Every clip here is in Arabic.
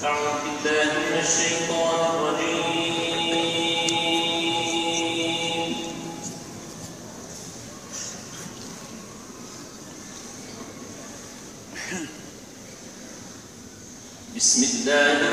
بسم الله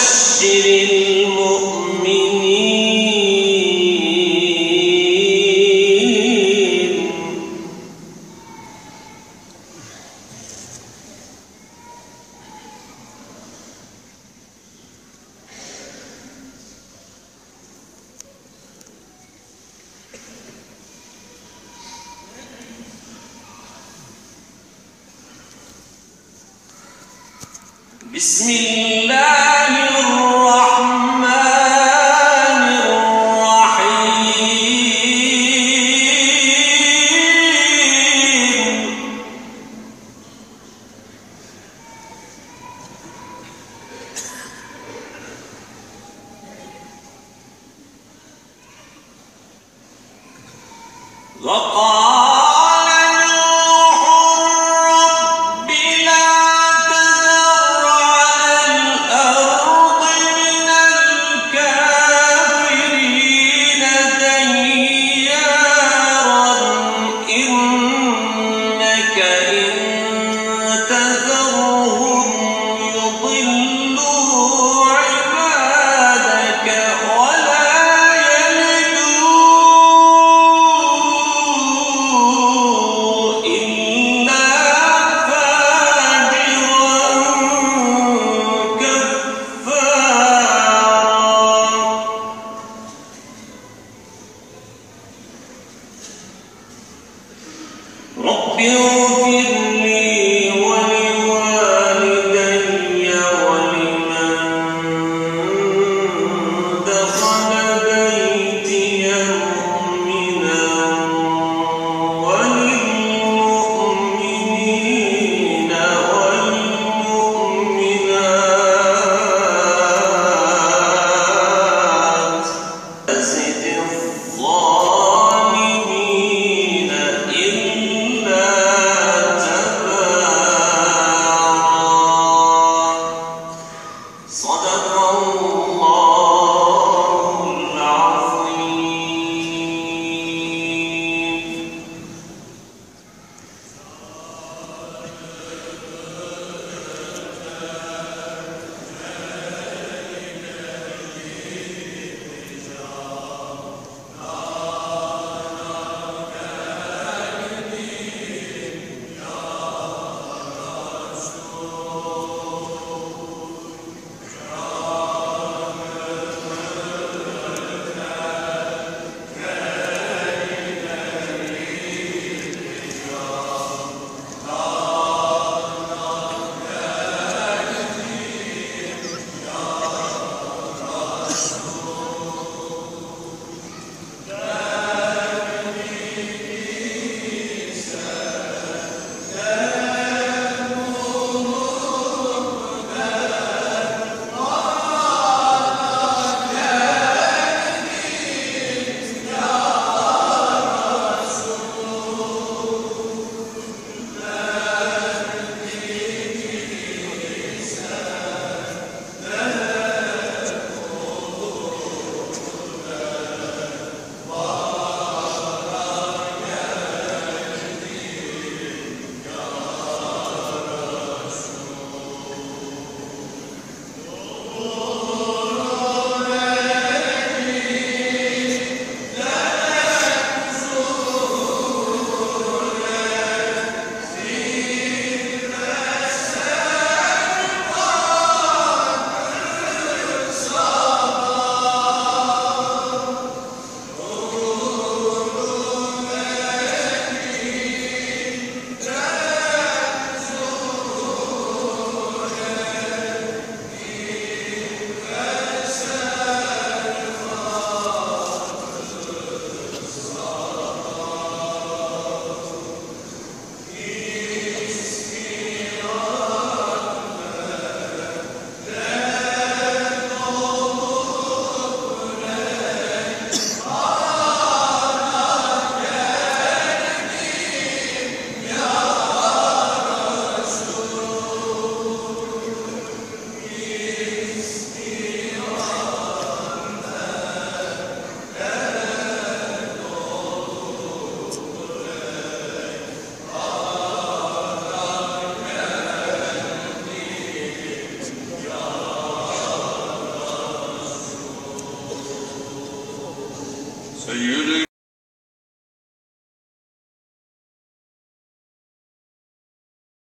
وبشر المؤمنين. بسم الله. إِنَّكَ إِنْ